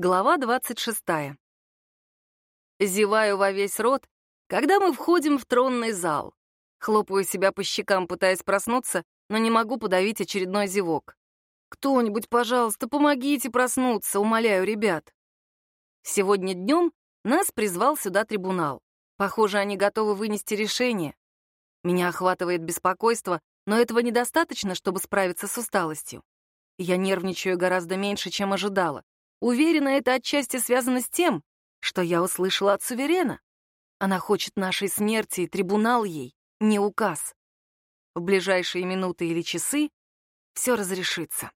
Глава 26. Зеваю во весь рот, когда мы входим в тронный зал. Хлопаю себя по щекам, пытаясь проснуться, но не могу подавить очередной зевок. «Кто-нибудь, пожалуйста, помогите проснуться, умоляю, ребят». Сегодня днем нас призвал сюда трибунал. Похоже, они готовы вынести решение. Меня охватывает беспокойство, но этого недостаточно, чтобы справиться с усталостью. Я нервничаю гораздо меньше, чем ожидала. Уверена, это отчасти связано с тем, что я услышала от суверена. Она хочет нашей смерти, и трибунал ей не указ. В ближайшие минуты или часы все разрешится.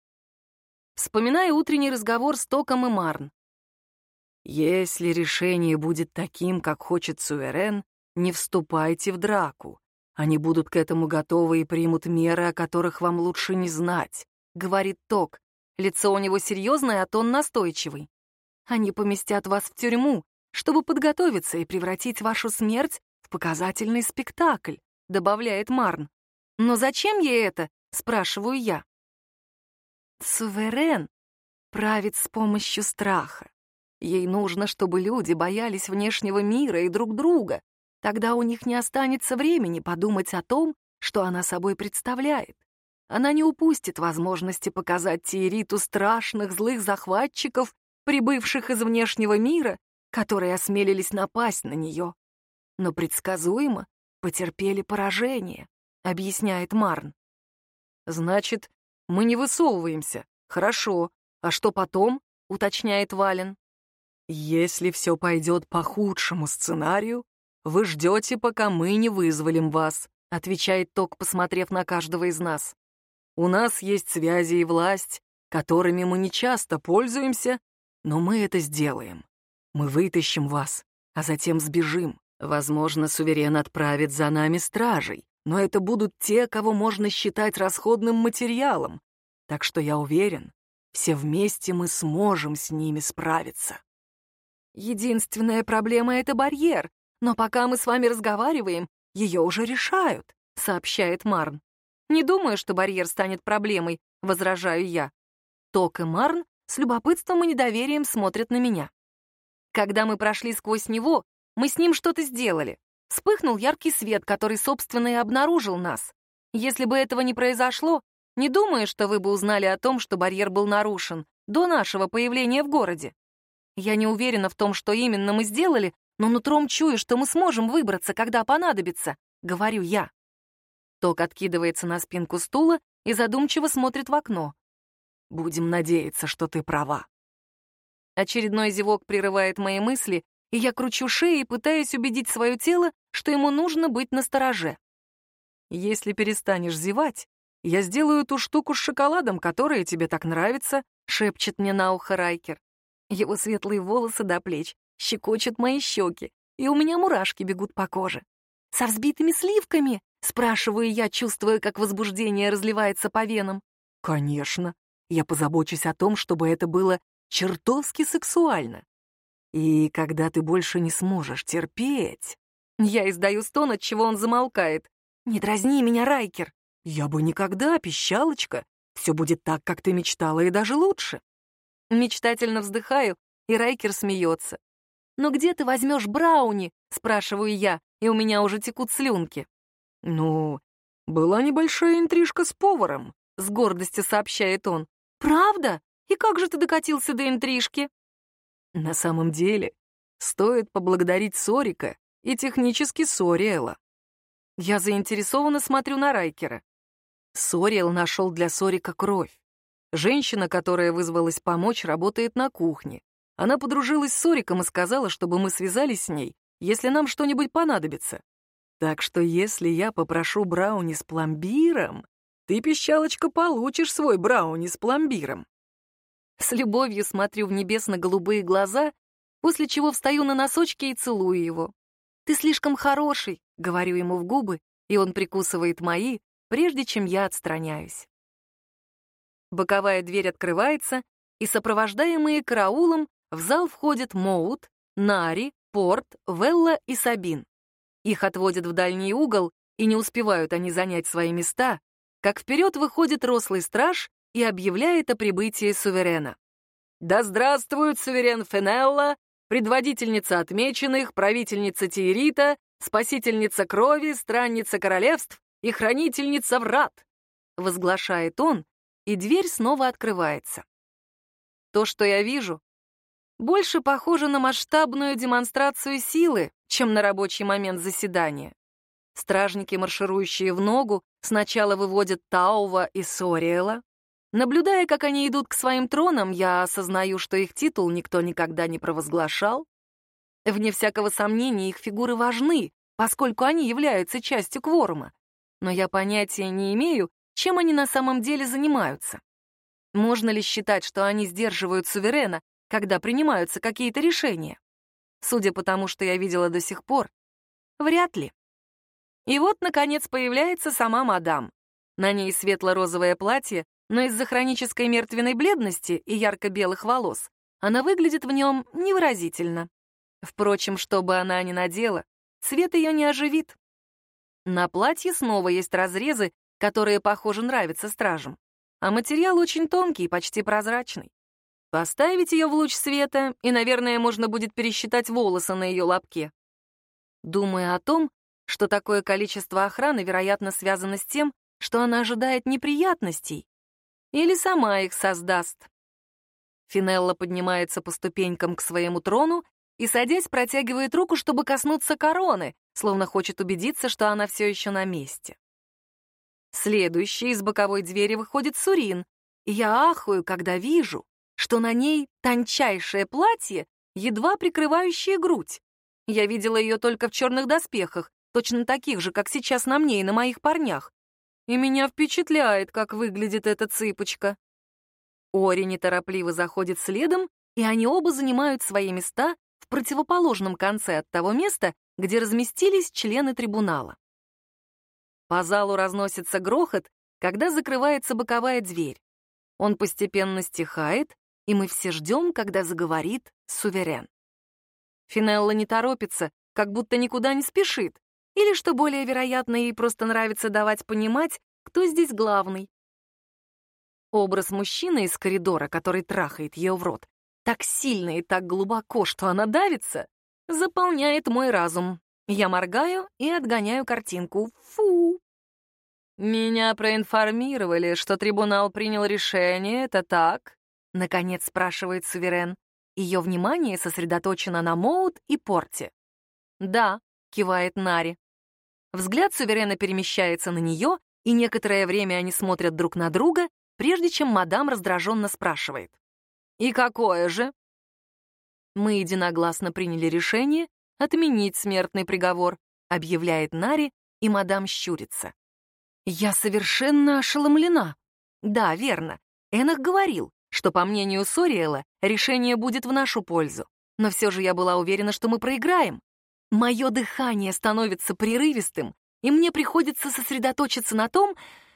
Вспоминаю утренний разговор с Током и Марн. «Если решение будет таким, как хочет суверен, не вступайте в драку. Они будут к этому готовы и примут меры, о которых вам лучше не знать», — говорит Ток, Лицо у него серьезное, а тон настойчивый. Они поместят вас в тюрьму, чтобы подготовиться и превратить вашу смерть в показательный спектакль, добавляет Марн. Но зачем ей это? спрашиваю я. Суверен правит с помощью страха. Ей нужно, чтобы люди боялись внешнего мира и друг друга. Тогда у них не останется времени подумать о том, что она собой представляет. Она не упустит возможности показать Тиериту страшных злых захватчиков, прибывших из внешнего мира, которые осмелились напасть на нее. Но предсказуемо потерпели поражение, объясняет Марн. Значит, мы не высовываемся. Хорошо. А что потом? уточняет Вален. Если все пойдет по худшему сценарию, вы ждете, пока мы не вызволим вас, отвечает Ток, посмотрев на каждого из нас. У нас есть связи и власть, которыми мы не часто пользуемся, но мы это сделаем. Мы вытащим вас, а затем сбежим. Возможно, суверен отправит за нами стражей, но это будут те, кого можно считать расходным материалом. Так что я уверен, все вместе мы сможем с ними справиться. Единственная проблема — это барьер, но пока мы с вами разговариваем, ее уже решают, сообщает Марн. Не думаю, что барьер станет проблемой, возражаю я. Ток и Марн с любопытством и недоверием смотрят на меня. Когда мы прошли сквозь него, мы с ним что-то сделали. Вспыхнул яркий свет, который, собственно, и обнаружил нас. Если бы этого не произошло, не думаю, что вы бы узнали о том, что барьер был нарушен до нашего появления в городе. Я не уверена в том, что именно мы сделали, но нутром чую, что мы сможем выбраться, когда понадобится, говорю я. Ток откидывается на спинку стула и задумчиво смотрит в окно. «Будем надеяться, что ты права». Очередной зевок прерывает мои мысли, и я кручу шею и пытаюсь убедить свое тело, что ему нужно быть настороже. «Если перестанешь зевать, я сделаю ту штуку с шоколадом, которая тебе так нравится», — шепчет мне на ухо Райкер. Его светлые волосы до плеч щекочут мои щеки, и у меня мурашки бегут по коже. «Со взбитыми сливками!» Спрашиваю я, чувствуя, как возбуждение разливается по венам. Конечно. Я позабочусь о том, чтобы это было чертовски сексуально. И когда ты больше не сможешь терпеть... Я издаю стон, от чего он замолкает. «Не дразни меня, Райкер!» «Я бы никогда, пищалочка. Все будет так, как ты мечтала, и даже лучше». Мечтательно вздыхаю, и Райкер смеется. «Но где ты возьмешь брауни?» — спрашиваю я, и у меня уже текут слюнки. «Ну, была небольшая интрижка с поваром», — с гордостью сообщает он. «Правда? И как же ты докатился до интрижки?» «На самом деле, стоит поблагодарить Сорика и технически Сориэла». Я заинтересованно смотрю на Райкера. Сориэл нашел для Сорика кровь. Женщина, которая вызвалась помочь, работает на кухне. Она подружилась с Сориком и сказала, чтобы мы связались с ней, если нам что-нибудь понадобится. Так что если я попрошу брауни с пломбиром, ты, пищалочка, получишь свой брауни с пломбиром. С любовью смотрю в небесно-голубые глаза, после чего встаю на носочки и целую его. «Ты слишком хороший», — говорю ему в губы, и он прикусывает мои, прежде чем я отстраняюсь. Боковая дверь открывается, и сопровождаемые караулом в зал входят Моут, Нари, Порт, Велла и Сабин. Их отводят в дальний угол, и не успевают они занять свои места, как вперед выходит рослый страж и объявляет о прибытии суверена. Да здравствует суверен Фенелла, предводительница отмеченных, правительница Тиерита, спасительница крови, странница королевств и хранительница врат!» — возглашает он, и дверь снова открывается. То, что я вижу, больше похоже на масштабную демонстрацию силы, чем на рабочий момент заседания. Стражники, марширующие в ногу, сначала выводят Таува и Сориэла. Наблюдая, как они идут к своим тронам, я осознаю, что их титул никто никогда не провозглашал. Вне всякого сомнения, их фигуры важны, поскольку они являются частью кворума. Но я понятия не имею, чем они на самом деле занимаются. Можно ли считать, что они сдерживают суверена, когда принимаются какие-то решения? Судя по тому, что я видела до сих пор, вряд ли. И вот, наконец, появляется сама мадам. На ней светло-розовое платье, но из-за хронической мертвенной бледности и ярко-белых волос она выглядит в нем невыразительно. Впрочем, что бы она ни надела, цвет ее не оживит. На платье снова есть разрезы, которые, похоже, нравятся стражам. А материал очень тонкий, почти прозрачный. Поставить ее в луч света, и, наверное, можно будет пересчитать волосы на ее лобке. Думая о том, что такое количество охраны, вероятно, связано с тем, что она ожидает неприятностей или сама их создаст. Финелла поднимается по ступенькам к своему трону и, садясь, протягивает руку, чтобы коснуться короны, словно хочет убедиться, что она все еще на месте. Следующий из боковой двери выходит Сурин, и я ахую, когда вижу, что на ней тончайшее платье, едва прикрывающее грудь. Я видела ее только в черных доспехах, точно таких же, как сейчас на мне и на моих парнях. И меня впечатляет, как выглядит эта цыпочка. Ори неторопливо заходит следом, и они оба занимают свои места в противоположном конце от того места, где разместились члены трибунала. По залу разносится грохот, когда закрывается боковая дверь. Он постепенно стихает, и мы все ждем, когда заговорит суверен. Финелла не торопится, как будто никуда не спешит, или, что более вероятно, ей просто нравится давать понимать, кто здесь главный. Образ мужчины из коридора, который трахает ее в рот, так сильно и так глубоко, что она давится, заполняет мой разум. Я моргаю и отгоняю картинку. Фу! Меня проинформировали, что трибунал принял решение, это так? Наконец спрашивает Суверен. Ее внимание сосредоточено на Моут и Порте. Да, кивает Нари. Взгляд суверена перемещается на нее, и некоторое время они смотрят друг на друга, прежде чем мадам раздраженно спрашивает. «И какое же?» «Мы единогласно приняли решение отменить смертный приговор», объявляет Нари, и мадам щурится. «Я совершенно ошеломлена». «Да, верно. Энах говорил, что, по мнению Сориэла, решение будет в нашу пользу. Но все же я была уверена, что мы проиграем. Мое дыхание становится прерывистым, и мне приходится сосредоточиться на том,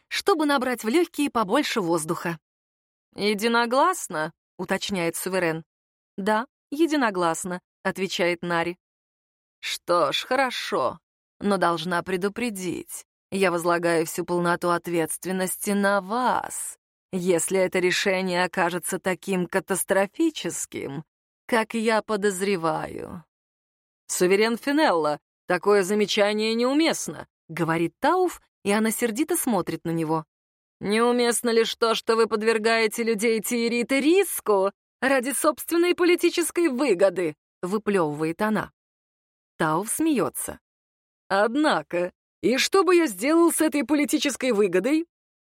чтобы набрать в легкие побольше воздуха. «Единогласно?» — уточняет Суверен. «Да, единогласно», — отвечает Нари. «Что ж, хорошо, но должна предупредить. Я возлагаю всю полноту ответственности на вас. Если это решение окажется таким катастрофическим, как я подозреваю, «Суверен Финелла, такое замечание неуместно», — говорит Тауф, и она сердито смотрит на него. «Неуместно лишь то, что вы подвергаете людей Тиериты риску ради собственной политической выгоды», — выплевывает она. Тауф смеется. «Однако, и что бы я сделал с этой политической выгодой?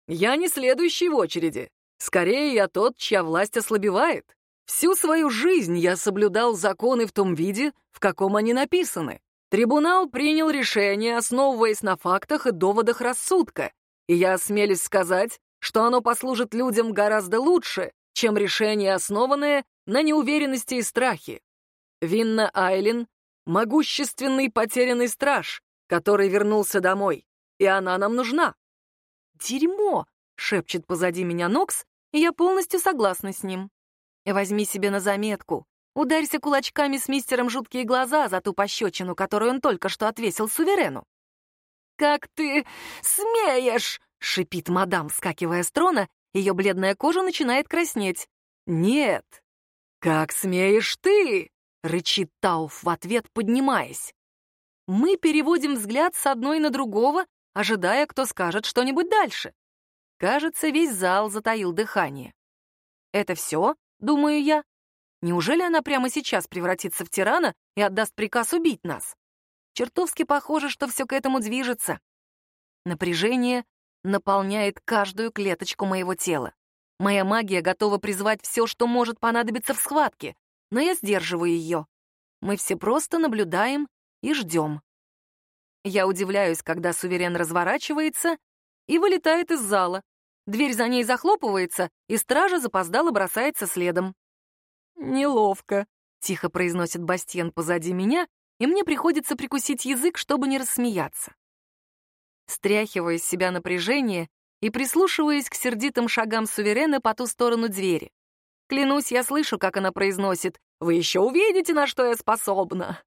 Я не следующий в очереди. Скорее, я тот, чья власть ослабевает. Всю свою жизнь я соблюдал законы в том виде, в каком они написаны. Трибунал принял решение, основываясь на фактах и доводах рассудка, и я осмелюсь сказать, что оно послужит людям гораздо лучше, чем решение, основанное на неуверенности и страхе. Винна Айлин — могущественный потерянный страж, который вернулся домой, и она нам нужна. «Дерьмо!» — шепчет позади меня Нокс, и я полностью согласна с ним. Возьми себе на заметку. Ударься кулачками с мистером жуткие глаза за ту пощечину, которую он только что отвесил суверену. «Как ты смеешь!» — шипит мадам, скакивая с трона, ее бледная кожа начинает краснеть. «Нет, «Как смеешь ты!» — рычит Тауф в ответ, поднимаясь. Мы переводим взгляд с одной на другого, ожидая, кто скажет что-нибудь дальше. Кажется, весь зал затаил дыхание. «Это все?» — думаю я. Неужели она прямо сейчас превратится в тирана и отдаст приказ убить нас? Чертовски похоже, что все к этому движется. Напряжение наполняет каждую клеточку моего тела. Моя магия готова призвать все, что может понадобиться в схватке, но я сдерживаю ее. Мы все просто наблюдаем и ждем. Я удивляюсь, когда суверен разворачивается и вылетает из зала. Дверь за ней захлопывается, и стража запоздало бросается следом. «Неловко», — тихо произносит Бастиен позади меня, и мне приходится прикусить язык, чтобы не рассмеяться. Стряхивая из себя напряжение и прислушиваясь к сердитым шагам суверена по ту сторону двери. Клянусь, я слышу, как она произносит «Вы еще увидите, на что я способна!»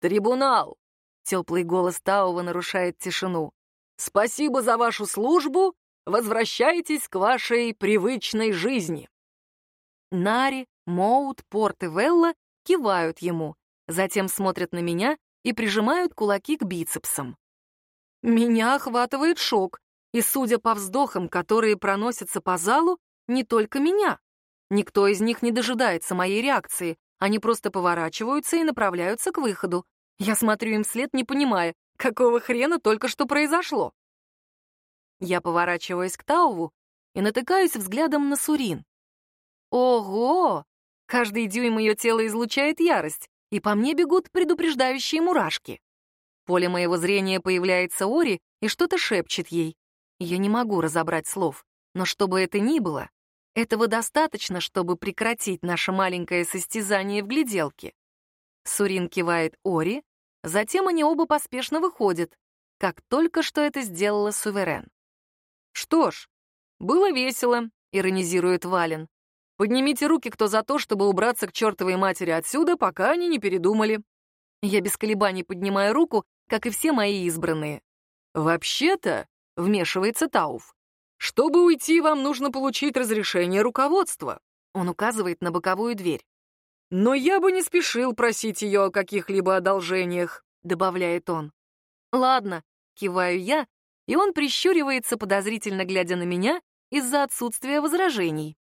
«Трибунал!» — теплый голос Таува нарушает тишину. «Спасибо за вашу службу! Возвращайтесь к вашей привычной жизни!» Нари, Моут, Порт и Велла кивают ему, затем смотрят на меня и прижимают кулаки к бицепсам. Меня охватывает шок, и, судя по вздохам, которые проносятся по залу, не только меня. Никто из них не дожидается моей реакции, они просто поворачиваются и направляются к выходу. Я смотрю им вслед, не понимая, какого хрена только что произошло. Я поворачиваюсь к Тауву и натыкаюсь взглядом на Сурин. Ого! Каждый дюйм ее тела излучает ярость, и по мне бегут предупреждающие мурашки. В поле моего зрения появляется Ори и что-то шепчет ей. Я не могу разобрать слов, но что бы это ни было, этого достаточно, чтобы прекратить наше маленькое состязание в гляделке. Сурин кивает Ори, затем они оба поспешно выходят, как только что это сделала Суверен. «Что ж, было весело», — иронизирует Вален. Поднимите руки, кто за то, чтобы убраться к чертовой матери отсюда, пока они не передумали. Я без колебаний поднимаю руку, как и все мои избранные. Вообще-то, вмешивается Тауф, чтобы уйти, вам нужно получить разрешение руководства. Он указывает на боковую дверь. Но я бы не спешил просить ее о каких-либо одолжениях, добавляет он. Ладно, киваю я, и он прищуривается, подозрительно глядя на меня из-за отсутствия возражений.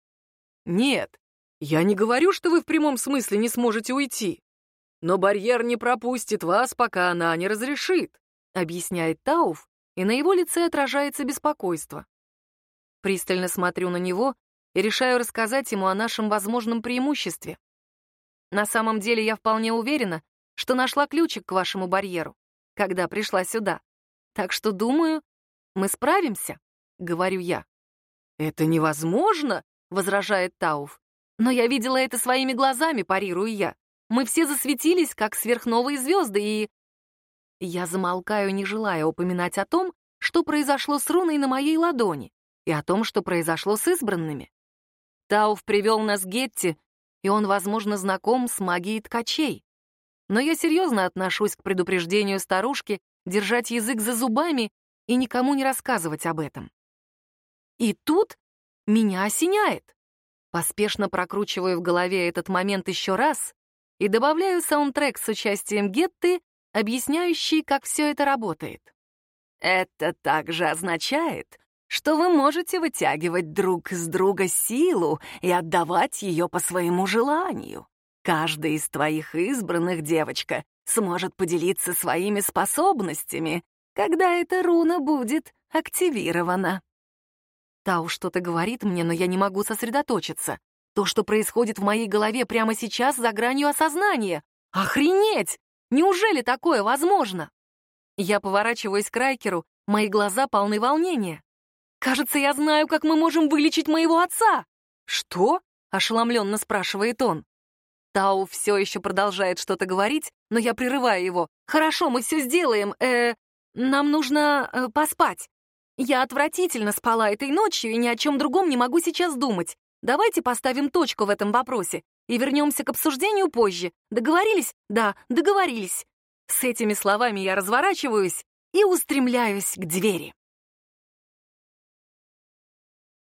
Нет, я не говорю, что вы в прямом смысле не сможете уйти. Но барьер не пропустит вас, пока она не разрешит, объясняет Тауф, и на его лице отражается беспокойство. Пристально смотрю на него и решаю рассказать ему о нашем возможном преимуществе. На самом деле я вполне уверена, что нашла ключик к вашему барьеру, когда пришла сюда. Так что, думаю, мы справимся, — говорю я. «Это невозможно!» — возражает Тауф. «Но я видела это своими глазами», — парирую я. «Мы все засветились, как сверхновые звезды, и...» Я замолкаю, не желая упоминать о том, что произошло с руной на моей ладони, и о том, что произошло с избранными. Тауф привел нас к Гетти, и он, возможно, знаком с магией ткачей. Но я серьезно отношусь к предупреждению старушки держать язык за зубами и никому не рассказывать об этом. И тут меня осеняет. Поспешно прокручиваю в голове этот момент еще раз и добавляю саундтрек с участием Гетты, объясняющий, как все это работает. Это также означает, что вы можете вытягивать друг с друга силу и отдавать ее по своему желанию. Каждый из твоих избранных, девочка, сможет поделиться своими способностями, когда эта руна будет активирована. Тау что-то говорит мне, но я не могу сосредоточиться. То, что происходит в моей голове прямо сейчас, за гранью осознания. Охренеть! Неужели такое возможно? Я поворачиваюсь к Райкеру, мои глаза полны волнения. «Кажется, я знаю, как мы можем вылечить моего отца!» «Что?» — ошеломленно спрашивает он. Тау все еще продолжает что-то говорить, но я прерываю его. «Хорошо, мы все сделаем. Э, нам нужно э, поспать. Я отвратительно спала этой ночью и ни о чем другом не могу сейчас думать. Давайте поставим точку в этом вопросе и вернемся к обсуждению позже. Договорились? Да, договорились. С этими словами я разворачиваюсь и устремляюсь к двери.